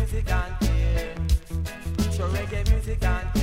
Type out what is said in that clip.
music and. Show reggae music and care.